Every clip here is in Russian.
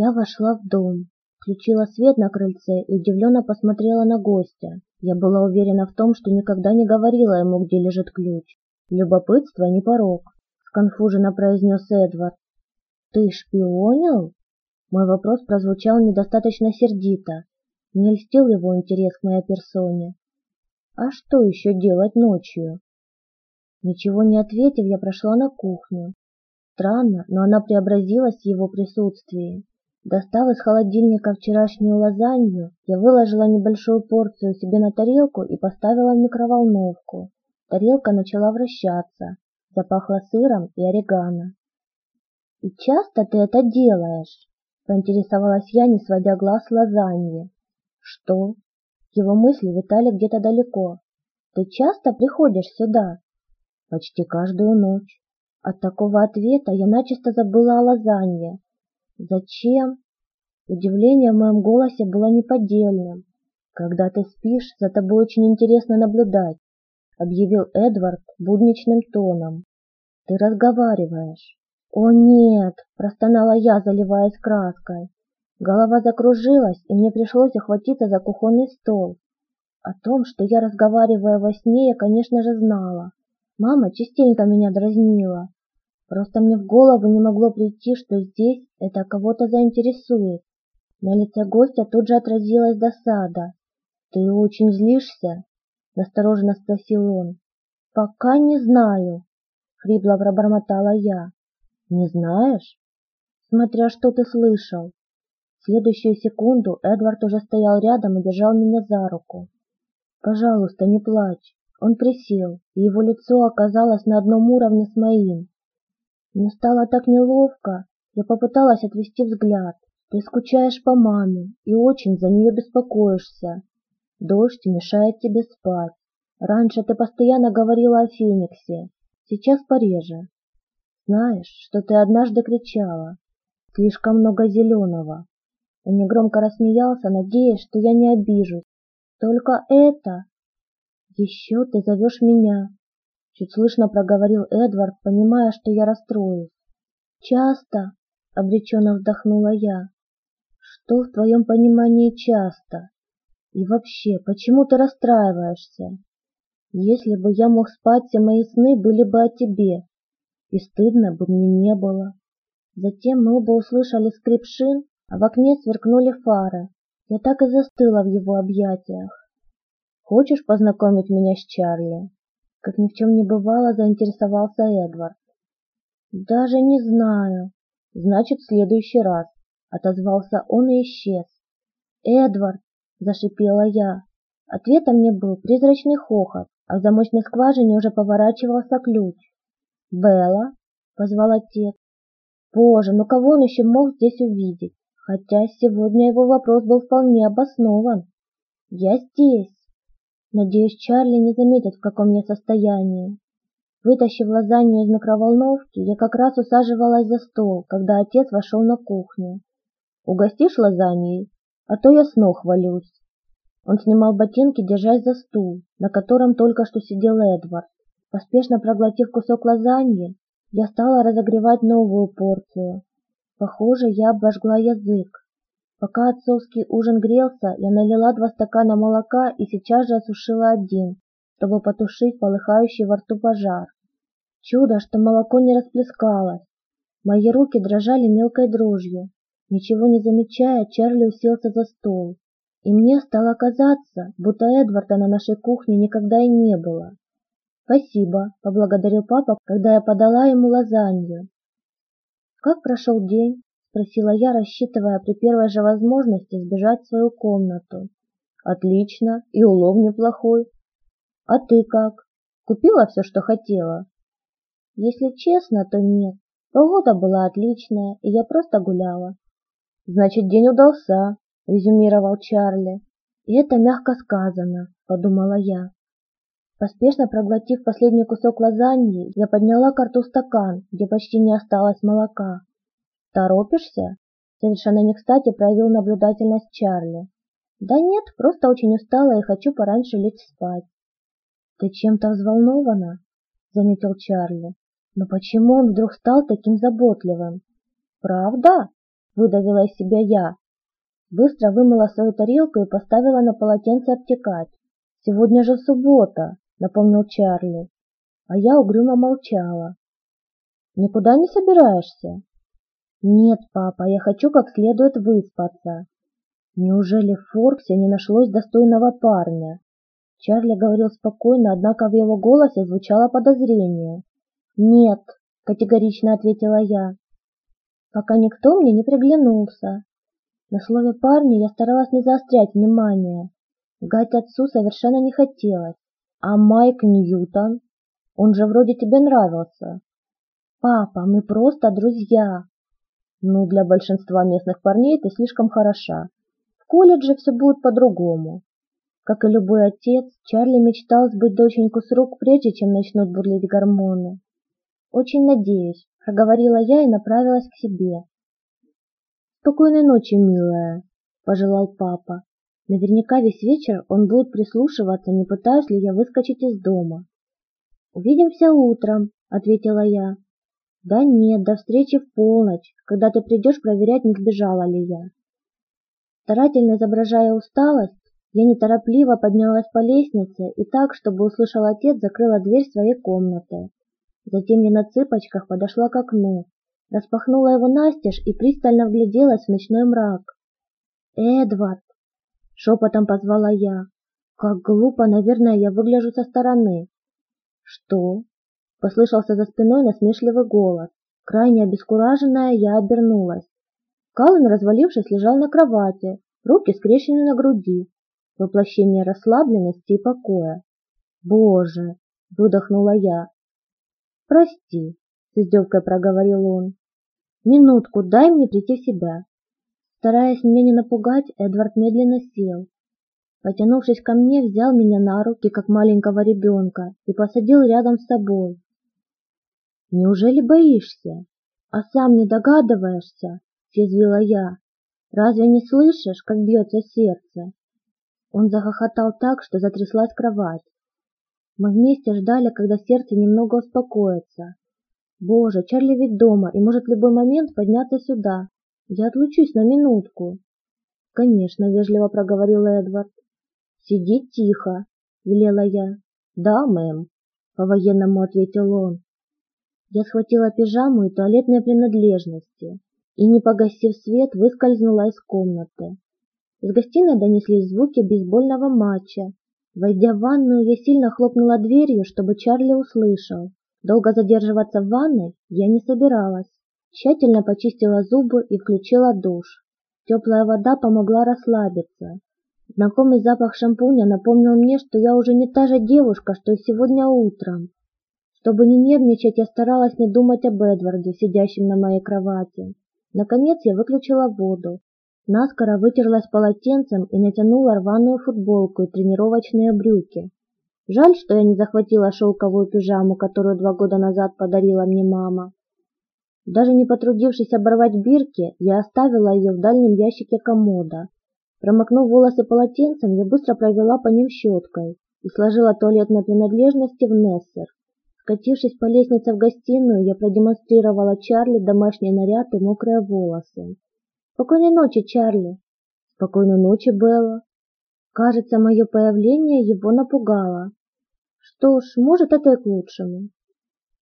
Я вошла в дом, включила свет на крыльце и удивленно посмотрела на гостя. Я была уверена в том, что никогда не говорила ему, где лежит ключ. Любопытство не порог, сконфуженно произнес Эдвард. Ты шпионил? Мой вопрос прозвучал недостаточно сердито. Не льстил его интерес к моей персоне. А что еще делать ночью? Ничего не ответив, я прошла на кухню. Странно, но она преобразилась в его присутствии. Достав из холодильника вчерашнюю лазанью, я выложила небольшую порцию себе на тарелку и поставила в микроволновку. Тарелка начала вращаться, запахло сыром и орегано. «И часто ты это делаешь?» — поинтересовалась я, не сводя глаз с лазаньи. «Что?» Его мысли витали где-то далеко. «Ты часто приходишь сюда?» «Почти каждую ночь». От такого ответа я начисто забыла о лазанье. «Зачем?» Удивление в моем голосе было неподдельным. «Когда ты спишь, за тобой очень интересно наблюдать», — объявил Эдвард будничным тоном. «Ты разговариваешь». «О нет!» — простонала я, заливаясь краской. Голова закружилась, и мне пришлось охватиться за кухонный стол. О том, что я разговариваю во сне, я, конечно же, знала. Мама частенько меня дразнила. Просто мне в голову не могло прийти, что здесь это кого-то заинтересует. На лице гостя тут же отразилась досада. «Ты очень злишься?» — настороженно спросил он. «Пока не знаю», — хрипло пробормотала я. «Не знаешь?» «Смотря что ты слышал». В следующую секунду Эдвард уже стоял рядом и держал меня за руку. «Пожалуйста, не плачь». Он присел, и его лицо оказалось на одном уровне с моим. Мне стало так неловко, я попыталась отвести взгляд. Ты скучаешь по маме и очень за нее беспокоишься. Дождь мешает тебе спать. Раньше ты постоянно говорила о Фениксе, сейчас пореже. Знаешь, что ты однажды кричала? Слишком много зеленого. Он негромко рассмеялся, надеясь, что я не обижусь. Только это... Еще ты зовешь меня. Чуть слышно проговорил Эдвард, понимая, что я расстроюсь. Часто, обреченно вздохнула я. Что в твоем понимании часто? И вообще, почему ты расстраиваешься? Если бы я мог спать, все мои сны были бы о тебе, и стыдно бы мне не было. Затем мы оба услышали скрип шин, а в окне сверкнули фары. Я так и застыла в его объятиях. «Хочешь познакомить меня с Чарли?» Как ни в чем не бывало, заинтересовался Эдвард. «Даже не знаю. Значит, в следующий раз», — отозвался он и исчез. «Эдвард!» — зашипела я. Ответом мне был призрачный хохот, а в замочной скважине уже поворачивался ключ. «Белла?» — позвал отец. Боже, ну кого он еще мог здесь увидеть? Хотя сегодня его вопрос был вполне обоснован. «Я здесь!» Надеюсь, Чарли не заметит, в каком я состоянии. Вытащив лазанью из микроволновки, я как раз усаживалась за стол, когда отец вошел на кухню. «Угостишь лазаньей? А то я с ног валюсь». Он снимал ботинки, держась за стул, на котором только что сидел Эдвард. Поспешно проглотив кусок лазаньи, я стала разогревать новую порцию. Похоже, я обожгла язык. Пока отцовский ужин грелся, я налила два стакана молока и сейчас же осушила один, чтобы потушить полыхающий во рту пожар. Чудо, что молоко не расплескалось. Мои руки дрожали мелкой дрожью. Ничего не замечая, Чарли уселся за стол. И мне стало казаться, будто Эдварда на нашей кухне никогда и не было. «Спасибо», — поблагодарил папа, когда я подала ему лазанью. «Как прошел день?» — спросила я, рассчитывая при первой же возможности сбежать в свою комнату. «Отлично, и улов неплохой. А ты как? Купила все, что хотела?» «Если честно, то нет. Погода была отличная, и я просто гуляла». «Значит, день удался», — резюмировал Чарли. «И это мягко сказано», — подумала я. Поспешно проглотив последний кусок лазаньи, я подняла карту стакан, где почти не осталось молока. «Торопишься?» Совершенно не кстати проявил наблюдательность Чарли. «Да нет, просто очень устала и хочу пораньше лечь спать». «Ты чем-то взволнована?» — заметил Чарли. «Но почему он вдруг стал таким заботливым?» «Правда?» — выдавила из себя я. Быстро вымыла свою тарелку и поставила на полотенце обтекать. «Сегодня же суббота», — напомнил Чарли. А я угрюмо молчала. «Никуда не собираешься?» «Нет, папа, я хочу как следует выспаться». Неужели в Форксе не нашлось достойного парня? Чарли говорил спокойно, однако в его голосе звучало подозрение. «Нет», — категорично ответила я, — «пока никто мне не приглянулся». На слове «парни» я старалась не заострять внимание. Гать отцу совершенно не хотелось. А Майк Ньютон? Он же вроде тебе нравился. Папа, мы просто друзья. Ну, для большинства местных парней ты слишком хороша. В колледже все будет по-другому. Как и любой отец, Чарли мечтал сбыть доченьку с рук, прежде чем начнут бурлить гормоны. «Очень надеюсь», — проговорила я и направилась к себе. «Спокойной ночи, милая», — пожелал папа. Наверняка весь вечер он будет прислушиваться, не пытаюсь ли я выскочить из дома. «Увидимся утром», — ответила я. «Да нет, до встречи в полночь, когда ты придешь проверять, не сбежала ли я». Старательно изображая усталость, я неторопливо поднялась по лестнице и так, чтобы услышал отец, закрыла дверь своей комнаты. Затем я на цыпочках подошла к окну, распахнула его настежь и пристально вгляделась в ночной мрак. «Эдвард!» — шепотом позвала я. «Как глупо, наверное, я выгляжу со стороны». «Что?» — послышался за спиной насмешливый голос. Крайне обескураженная, я обернулась. Каллен, развалившись, лежал на кровати, руки скрещены на груди, воплощение расслабленности и покоя. «Боже!» — выдохнула я. «Прости», — с издевкой проговорил он. «Минутку, дай мне прийти в себя». Стараясь меня не напугать, Эдвард медленно сел. Потянувшись ко мне, взял меня на руки, как маленького ребенка, и посадил рядом с собой. «Неужели боишься? А сам не догадываешься?» — съязвила я. «Разве не слышишь, как бьется сердце?» Он захохотал так, что затряслась кровать. Мы вместе ждали, когда сердце немного успокоится. Боже, Чарли ведь дома и может в любой момент подняться сюда. Я отлучусь на минутку. Конечно, вежливо проговорил Эдвард. Сиди тихо, велела я. Да, мэм, по-военному ответил он. Я схватила пижаму и туалетные принадлежности и, не погасив свет, выскользнула из комнаты. Из гостиной донеслись звуки бейсбольного матча. Войдя в ванную, я сильно хлопнула дверью, чтобы Чарли услышал. Долго задерживаться в ванной я не собиралась. Тщательно почистила зубы и включила душ. Теплая вода помогла расслабиться. Знакомый запах шампуня напомнил мне, что я уже не та же девушка, что и сегодня утром. Чтобы не нервничать, я старалась не думать об Эдварде, сидящем на моей кровати. Наконец я выключила воду, Наскоро вытерлась полотенцем и натянула рваную футболку и тренировочные брюки. Жаль, что я не захватила шелковую пижаму, которую два года назад подарила мне мама. Даже не потрудившись оборвать бирки, я оставила ее в дальнем ящике комода. Промокнув волосы полотенцем, я быстро провела по ним щеткой и сложила туалетные принадлежности в Нессер. Скатившись по лестнице в гостиную, я продемонстрировала Чарли домашний наряд и мокрые волосы. Спокойной ночи, Чарли. Спокойной ночи, Белла. Кажется, мое появление его напугало. Что ж, может, это и к лучшему.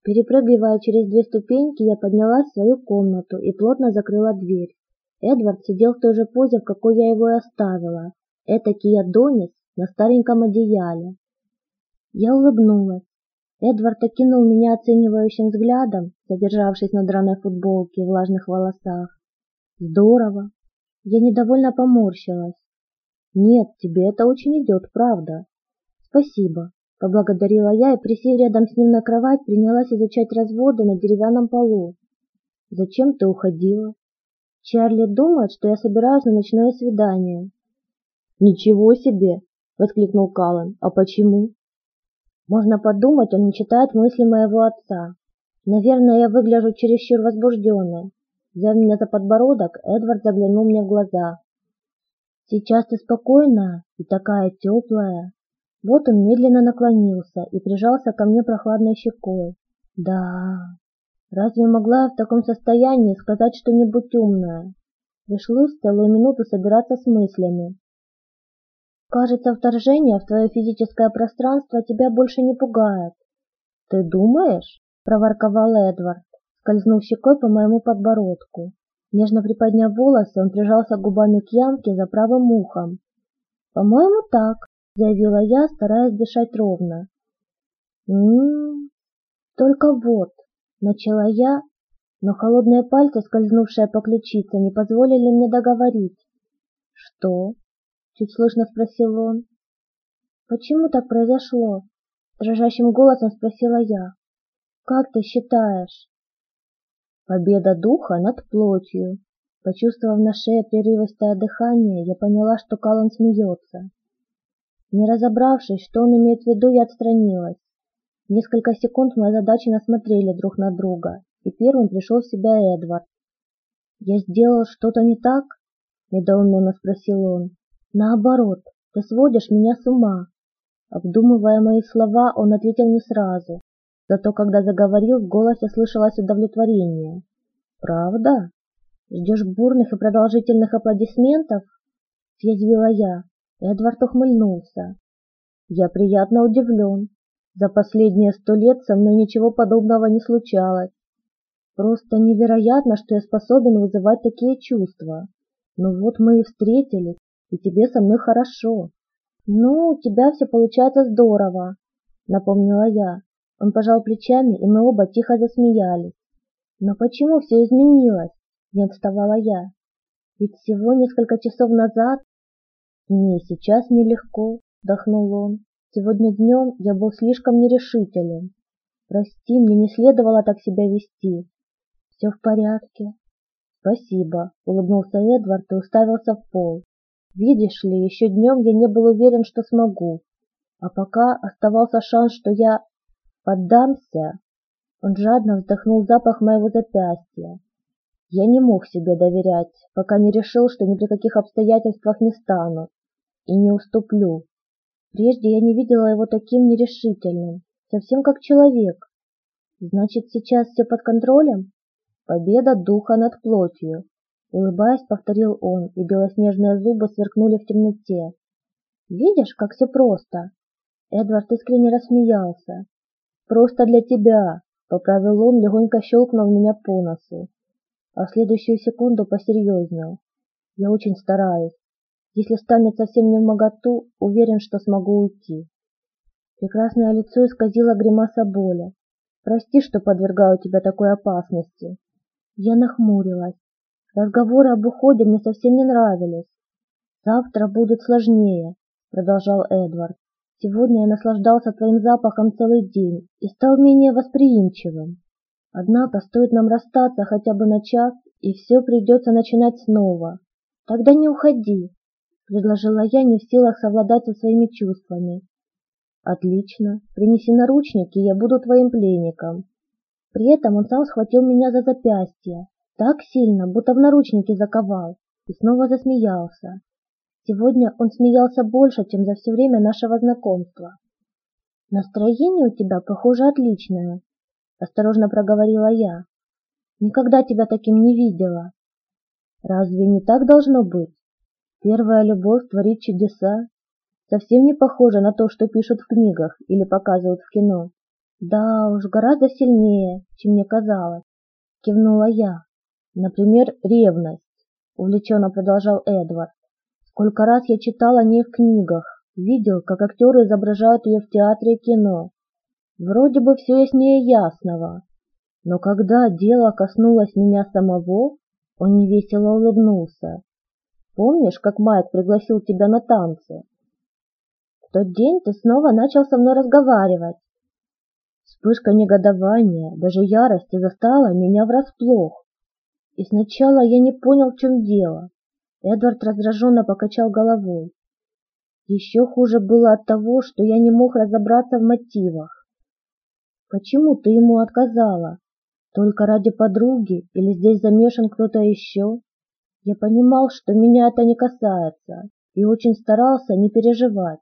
Перепрыгивая через две ступеньки, я поднялась в свою комнату и плотно закрыла дверь. Эдвард сидел в той же позе, в какой я его и оставила. Этакий Адонис на стареньком одеяле. Я улыбнулась. Эдвард окинул меня оценивающим взглядом, задержавшись на драной футболке и влажных волосах. Здорово. Я недовольно поморщилась. Нет, тебе это очень идет, правда. Спасибо, поблагодарила я и, присев рядом с ним на кровать, принялась изучать разводы на деревянном полу. Зачем ты уходила? Чарли думает, что я собираюсь на ночное свидание. Ничего себе, воскликнул Каллен. А почему? Можно подумать, он не читает мысли моего отца. Наверное, я выгляжу чересчур возбужденной. Взяв меня за подбородок, Эдвард заглянул мне в глаза. «Сейчас ты спокойная и такая теплая». Вот он медленно наклонился и прижался ко мне прохладной щекой. «Да, разве могла я в таком состоянии сказать что-нибудь умное?» Пришлось целую минуту собираться с мыслями. Кажется, вторжение в твое физическое пространство тебя больше не пугает. Ты думаешь? проворковал Эдвард, скользнув щекой по моему подбородку. Нежно приподняв волосы, он прижался губами к ямке за правым ухом. «По-моему, так», — заявила я, стараясь дышать ровно. «М-м-м, только вот», — начала я, но холодные пальцы, скользнувшие по ключице, не позволили мне договорить. «Что?» — чуть слышно спросил он. «Почему так произошло?» — дрожащим голосом спросила я. «Как ты считаешь?» Победа духа над плотью. Почувствовав на шее прерывистое дыхание, я поняла, что Каллан смеется. Не разобравшись, что он имеет в виду, я отстранилась. Несколько секунд мы озадаченно смотрели друг на друга, и первым пришел в себя Эдвард. «Я сделал что-то не так?» — недоуменно спросил он. «Наоборот, ты сводишь меня с ума». Обдумывая мои слова, он ответил не сразу, Зато когда заговорил, в голосе слышалось удовлетворение. «Правда? Ждешь бурных и продолжительных аплодисментов?» Съязвила я. Эдвард ухмыльнулся. «Я приятно удивлен. За последние сто лет со мной ничего подобного не случалось. Просто невероятно, что я способен вызывать такие чувства. Ну вот мы и встретились, и тебе со мной хорошо. Ну, у тебя все получается здорово, напомнила я. Он пожал плечами, и мы оба тихо засмеялись. Но почему все изменилось? Не отставала я. Ведь всего несколько часов назад... Мне сейчас нелегко, вдохнул он. Сегодня днем я был слишком нерешителен. Прости, мне не следовало так себя вести. Все в порядке. Спасибо, улыбнулся Эдвард и уставился в пол. Видишь ли, еще днем я не был уверен, что смогу. А пока оставался шанс, что я Поддамся. Он жадно вдохнул запах моего запястья. Я не мог себе доверять, пока не решил, что ни при каких обстоятельствах не стану и не уступлю. Прежде я не видела его таким нерешительным, совсем как человек. Значит, сейчас все под контролем? Победа духа над плотью. Улыбаясь, повторил он, и белоснежные зубы сверкнули в темноте. Видишь, как все просто? Эдвард искренне рассмеялся. «Просто для тебя», — поправил он, легонько щелкнув меня по носу. А в следующую секунду посерьезнел. «Я очень стараюсь. Если станет совсем не в моготу, уверен, что смогу уйти». Прекрасное лицо исказило гримаса боли. «Прости, что подвергаю тебя такой опасности». Я нахмурилась. Разговоры об уходе мне совсем не нравились. «Завтра будет сложнее», — продолжал Эдвард. Сегодня я наслаждался твоим запахом целый день и стал менее восприимчивым. Однако стоит нам расстаться хотя бы на час, и все придется начинать снова. Тогда не уходи, предложила я, не в силах совладать со своими чувствами. Отлично, принеси наручники, я буду твоим пленником. При этом он сам схватил меня за запястье, так сильно, будто в наручники заковал, и снова засмеялся. Сегодня он смеялся больше, чем за все время нашего знакомства. «Настроение у тебя, похоже, отличное», — осторожно проговорила я. «Никогда тебя таким не видела». «Разве не так должно быть? Первая любовь творит чудеса. Совсем не похоже на то, что пишут в книгах или показывают в кино. Да уж, гораздо сильнее, чем мне казалось», — кивнула я. «Например, ревность», — увлеченно продолжал Эдвард. Сколько раз я читал о ней в книгах, видел, как актеры изображают ее в театре и кино. Вроде бы все яснее ясного. Но когда дело коснулось меня самого, он невесело улыбнулся. Помнишь, как Майк пригласил тебя на танцы? В тот день ты снова начал со мной разговаривать. Вспышка негодования, даже ярости застала меня врасплох. И сначала я не понял, в чем дело. Эдвард раздраженно покачал головой. Еще хуже было от того, что я не мог разобраться в мотивах. Почему ты ему отказала? Только ради подруги или здесь замешан кто-то еще? Я понимал, что меня это не касается, и очень старался не переживать.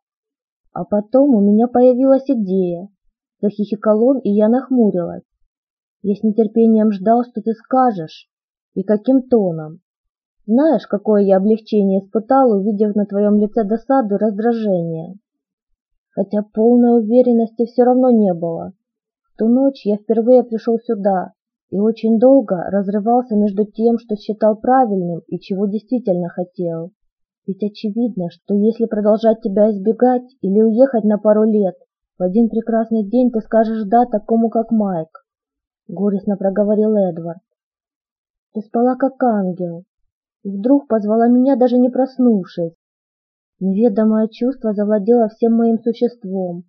А потом у меня появилась идея. Захихикал он, и я нахмурилась. Я с нетерпением ждал, что ты скажешь, и каким тоном. Знаешь, какое я облегчение испытал, увидев на твоем лице досаду и раздражение. Хотя полной уверенности все равно не было. В ту ночь я впервые пришел сюда и очень долго разрывался между тем, что считал правильным и чего действительно хотел. Ведь очевидно, что если продолжать тебя избегать или уехать на пару лет, в один прекрасный день ты скажешь «да» такому, как Майк. Горестно проговорил Эдвард. Ты спала как ангел, и вдруг позвала меня, даже не проснувшись. Неведомое чувство завладело всем моим существом.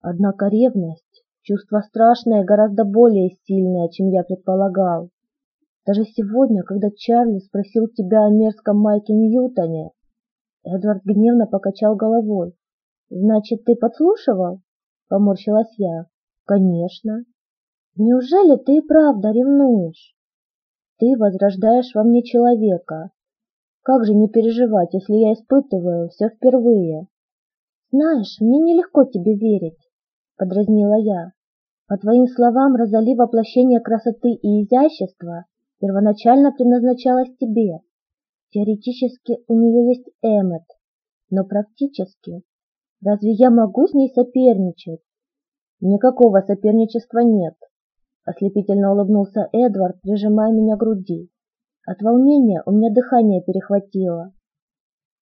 Однако ревность, чувство страшное гораздо более сильное, чем я предполагал. Даже сегодня, когда Чарли спросил тебя о мерзком Майке Ньютоне, Эдвард гневно покачал головой. «Значит, ты подслушивал?» — поморщилась я. «Конечно. Неужели ты и правда ревнуешь? Ты возрождаешь во мне человека, как же не переживать, если я испытываю все впервые? Знаешь, мне нелегко тебе верить, подразнила я. По твоим словам, Розали воплощение красоты и изящества первоначально предназначалось тебе. Теоретически у нее есть Эммет, но практически разве я могу с ней соперничать? Никакого соперничества нет, ослепительно улыбнулся Эдвард, прижимая меня к груди. От волнения у меня дыхание перехватило.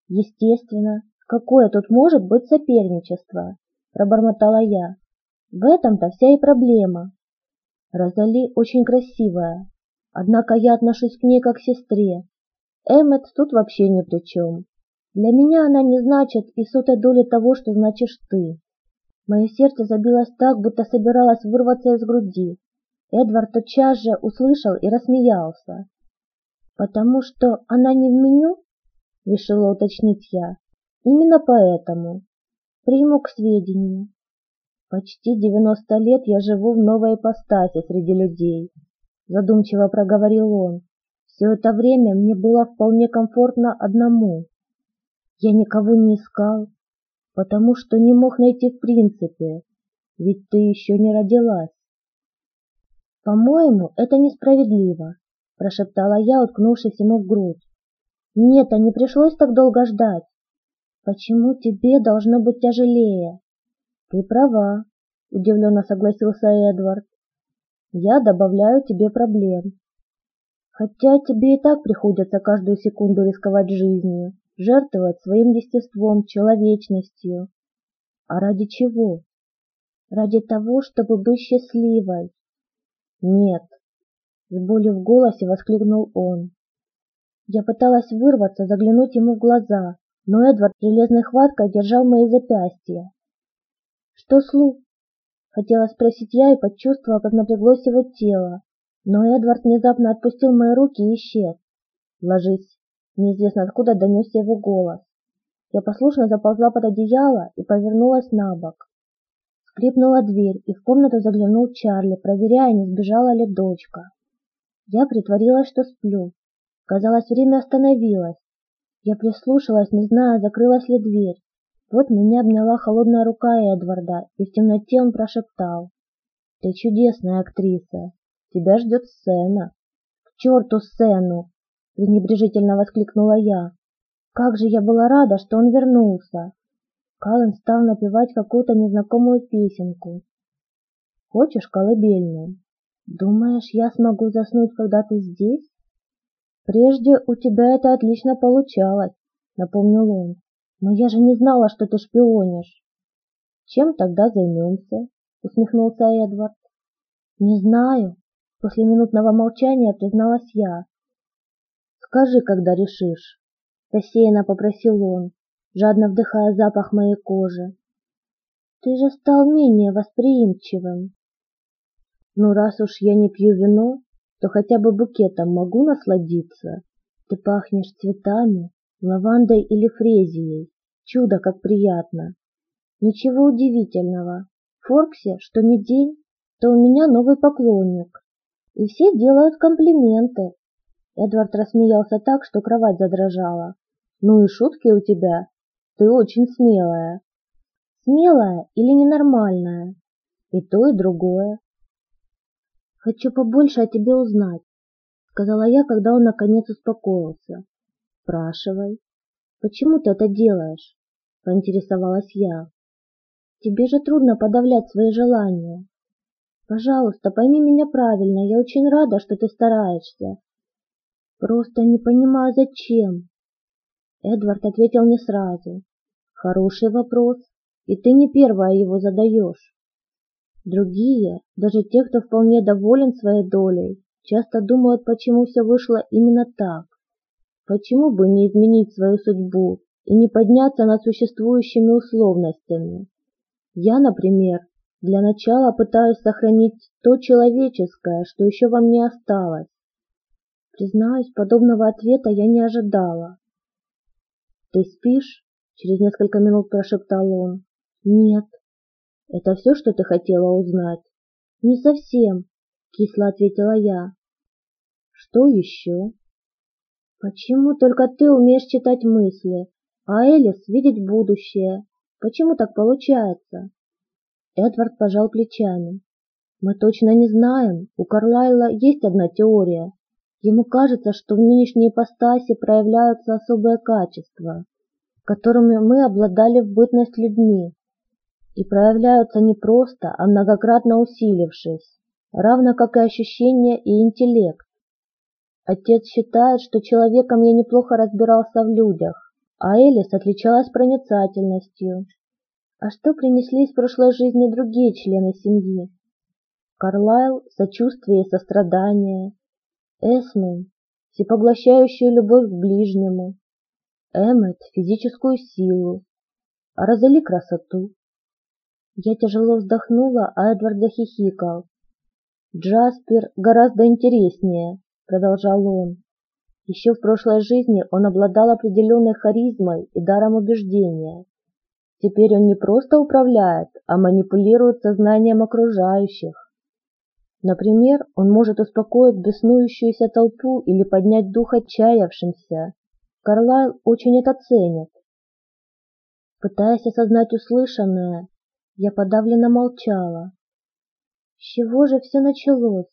Естественно, какое тут может быть соперничество, пробормотала я. В этом-то вся и проблема. Розали очень красивая, однако я отношусь к ней как к сестре. Эммет тут вообще ни при чем. Для меня она не значит и сотой доли того, что значишь ты. Мое сердце забилось так, будто собиралось вырваться из груди. Эдвард тотчас же услышал и рассмеялся. «Потому что она не в меню?» — решила уточнить я. «Именно поэтому. Приму к сведению. Почти девяносто лет я живу в новой ипостаси среди людей», — задумчиво проговорил он. «Все это время мне было вполне комфортно одному. Я никого не искал, потому что не мог найти в принципе, ведь ты еще не родилась. По-моему, это несправедливо, — прошептала я, уткнувшись ему в грудь. «Мне-то не пришлось так долго ждать. Почему тебе должно быть тяжелее?» «Ты права», — удивленно согласился Эдвард. «Я добавляю тебе проблем. Хотя тебе и так приходится каждую секунду рисковать жизнью, жертвовать своим естеством, человечностью. А ради чего? Ради того, чтобы быть счастливой. Нет, с болью в голосе воскликнул он. Я пыталась вырваться, заглянуть ему в глаза, но Эдвард железной хваткой держал мои запястья. «Что слух?» Хотела спросить я и почувствовала, как напряглось его тело, но Эдвард внезапно отпустил мои руки и исчез. «Ложись!» Неизвестно откуда донесся его голос. Я послушно заползла под одеяло и повернулась на бок. Скрипнула дверь, и в комнату заглянул Чарли, проверяя, не сбежала ли дочка. Я притворилась, что сплю. Казалось, время остановилось. Я прислушалась, не зная, закрылась ли дверь. Вот меня обняла холодная рука Эдварда, и в темноте он прошептал. «Ты чудесная актриса. Тебя ждет сцена». «К черту сцену!» — пренебрежительно воскликнула я. Как же я была рада, что он вернулся. Каллен стал напевать какую-то незнакомую песенку. «Хочешь колыбельную?» Думаешь, я смогу заснуть, когда ты здесь? Прежде у тебя это отлично получалось, напомнил он. Но я же не знала, что ты шпионишь. Чем тогда займемся? Усмехнулся Эдвард. Не знаю. После минутного молчания призналась я. Скажи, когда решишь. Рассеянно попросил он, жадно вдыхая запах моей кожи. Ты же стал менее восприимчивым. Ну, раз уж я не пью вино, то хотя бы букетом могу насладиться. Ты пахнешь цветами, лавандой или фрезией. Чудо, как приятно. Ничего удивительного. Форксе, что не день, то у меня новый поклонник. И все делают комплименты. Эдвард рассмеялся так, что кровать задрожала. Ну и шутки у тебя. Ты очень смелая. Смелая или ненормальная? И то, и другое. «Хочу побольше о тебе узнать», — сказала я, когда он наконец успокоился. Спрашивай. Почему ты это делаешь? Поинтересовалась я. Тебе же трудно подавлять свои желания. Пожалуйста, пойми меня правильно, я очень рада, что ты стараешься. Просто не понимаю, зачем. Эдвард ответил не сразу. Хороший вопрос, и ты не первая его задаешь. Другие, даже те, кто вполне доволен своей долей, часто думают, почему все вышло именно так. Почему бы не изменить свою судьбу и не подняться над существующими условностями? Я, например, для начала пытаюсь сохранить то человеческое, что еще во мне осталось. Признаюсь, подобного ответа я не ожидала. «Ты спишь?» — через несколько минут прошептал он. «Нет». «Это все, что ты хотела узнать?» «Не совсем», — кисло ответила я. «Что еще?» «Почему только ты умеешь читать мысли, а Элис видеть будущее? Почему так получается? Эдвард пожал плечами. Мы точно не знаем. У Карлайла есть одна теория. Ему кажется, что в нынешней ипостаси проявляются особые качества, которыми мы обладали в бытность людьми, и проявляются не просто, а многократно усилившись, равно как и ощущения и интеллект. Отец считает, что человеком я неплохо разбирался в людях, а Элис отличалась проницательностью. А что принесли из прошлой жизни другие члены семьи? Карлайл – сочувствие и сострадание, Эсмин – всепоглощающую любовь к ближнему, Эммет – физическую силу, а Розали – красоту. Я тяжело вздохнула, а Эдвард захихикал. «Джаспер гораздо интереснее», — продолжал он. Еще в прошлой жизни он обладал определенной харизмой и даром убеждения. Теперь он не просто управляет, а манипулирует сознанием окружающих. Например, он может успокоить беснующуюся толпу или поднять дух отчаявшимся. Карлайл очень это ценит. Пытаясь осознать услышанное, я подавленно молчала. С чего же все началось?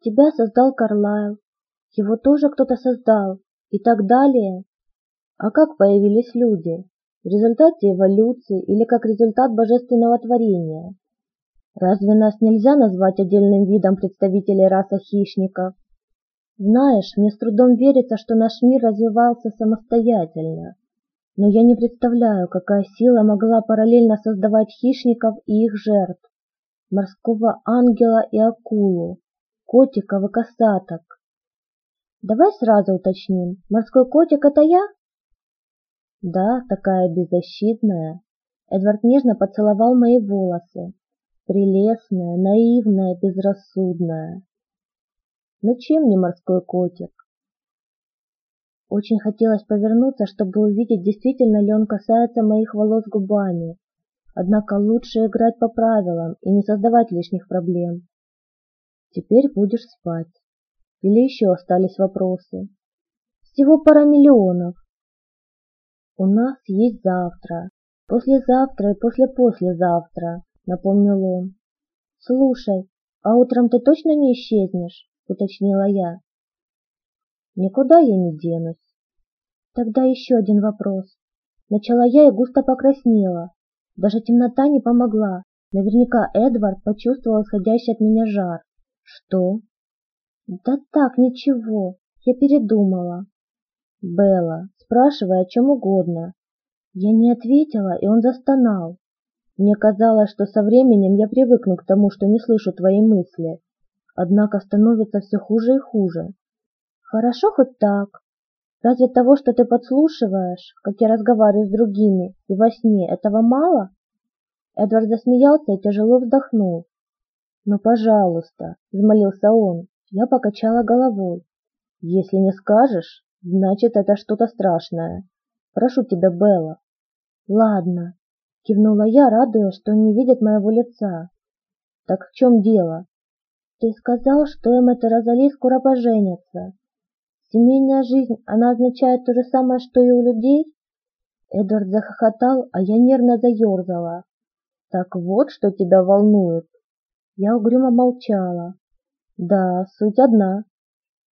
Тебя создал Карлайл, его тоже кто-то создал и так далее. А как появились люди? В результате эволюции или как результат божественного творения? Разве нас нельзя назвать отдельным видом представителей расы хищников? Знаешь, мне с трудом верится, что наш мир развивался самостоятельно. Но я не представляю, какая сила могла параллельно создавать хищников и их жертв, морского ангела и акулу, котиков и косаток, Давай сразу уточним. Морской котик — это я? Да, такая беззащитная. Эдвард нежно поцеловал мои волосы. Прелестная, наивная, безрассудная. Ну чем не морской котик? Очень хотелось повернуться, чтобы увидеть, действительно ли он касается моих волос губами. Однако лучше играть по правилам и не создавать лишних проблем. Теперь будешь спать. Или еще остались вопросы? Всего пара миллионов. У нас есть завтра, послезавтра и послепослезавтра, напомнил он. Слушай, а утром ты точно не исчезнешь? Уточнила я. Никуда я не денусь. Тогда еще один вопрос. Начала я и густо покраснела. Даже темнота не помогла. Наверняка Эдвард почувствовал исходящий от меня жар. Что? Да так, ничего, я передумала. Белла, спрашивай о чем угодно. Я не ответила, и он застонал. Мне казалось, что со временем я привыкну к тому, что не слышу твои мысли. Однако становится все хуже и хуже. Хорошо хоть так. Разве того, что ты подслушиваешь, как я разговариваю с другими, и во сне, этого мало? Эдвард засмеялся и тяжело вздохнул. «Ну, пожалуйста», — взмолился он, я покачала головой. Если не скажешь, значит это что-то страшное. Прошу тебя, Белла. Ладно, кивнула я, радуясь, что не видит моего лица. Так в чем дело? Ты сказал, что Эммет и Розали скоро поженятся. Семейная жизнь, она означает то же самое, что и у людей? Эдвард захохотал, а я нервно заерзала. Так вот, что тебя волнует. Я угрюмо молчала. Да, суть одна.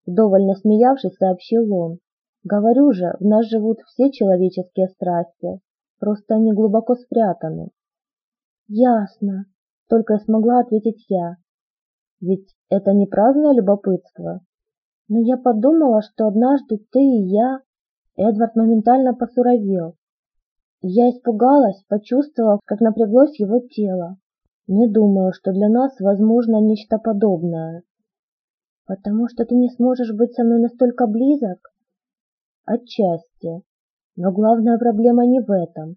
Вдоволь насмеявшись, сообщил он. Говорю же, в нас живут все человеческие страсти, просто они глубоко спрятаны. Ясно, только и смогла ответить я. Ведь это не праздное любопытство. Но я подумала, что однажды ты и я... Эдвард моментально посуровел. Я испугалась, почувствовав, как напряглось его тело. Не думаю, что для нас возможно нечто подобное. Потому что ты не сможешь быть со мной настолько близок? Отчасти. Но главная проблема не в этом.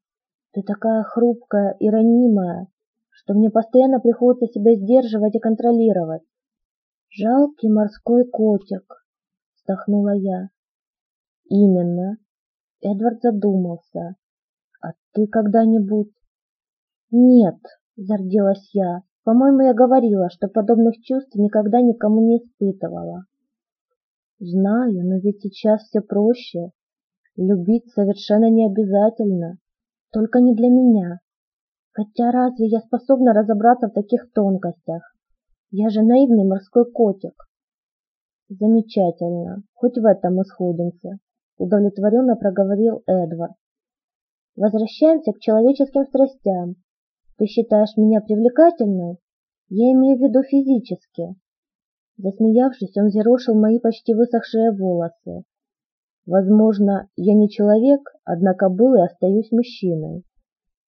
Ты такая хрупкая и ранимая, что мне постоянно приходится себя сдерживать и контролировать. Жалкий морской котик, вздохнула я. Именно. Эдвард задумался. А ты когда-нибудь... Нет, зарделась я. По-моему, я говорила, что подобных чувств никогда никому не испытывала. Знаю, но ведь сейчас все проще. Любить совершенно не обязательно. Только не для меня. Хотя разве я способна разобраться в таких тонкостях? Я же наивный морской котик. Замечательно. Хоть в этом мы сходимся. Удовлетворенно проговорил Эдвард. Возвращаемся к человеческим страстям. Ты считаешь меня привлекательной? Я имею в виду физически. Засмеявшись, он зерошил мои почти высохшие волосы. Возможно, я не человек, однако был и остаюсь мужчиной.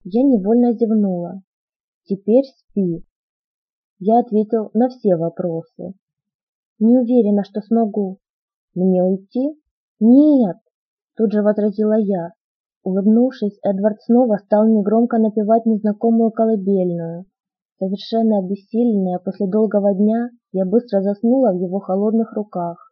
Я невольно зевнула. Теперь спи. Я ответил на все вопросы. Не уверена, что смогу. Мне уйти? Нет, тут же возразила я. Улыбнувшись, Эдвард снова стал негромко напевать незнакомую колыбельную. Совершенно обессиленная после долгого дня, я быстро заснула в его холодных руках.